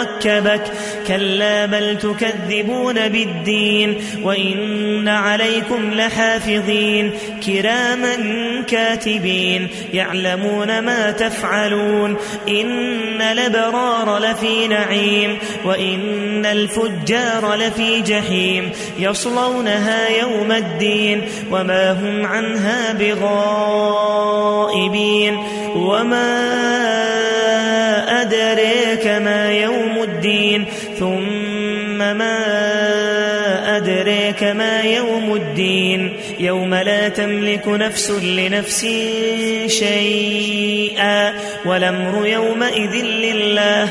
ركبك كلا بل تكذبون بالدين وإن عليكم لحافظين. كراما كاتبين يعلمون ما تفعلون. إن الأبرار لفي نعيم وإن الفجار لفي جحيم. يصلونها يوم الدين وما هم عنها بغائبين. وما أدريك ما الدين. ثم ما أدريك ما يوم الدين. يوم لا تملك نفس لنفس شيئا. والأمر يومئذ لله.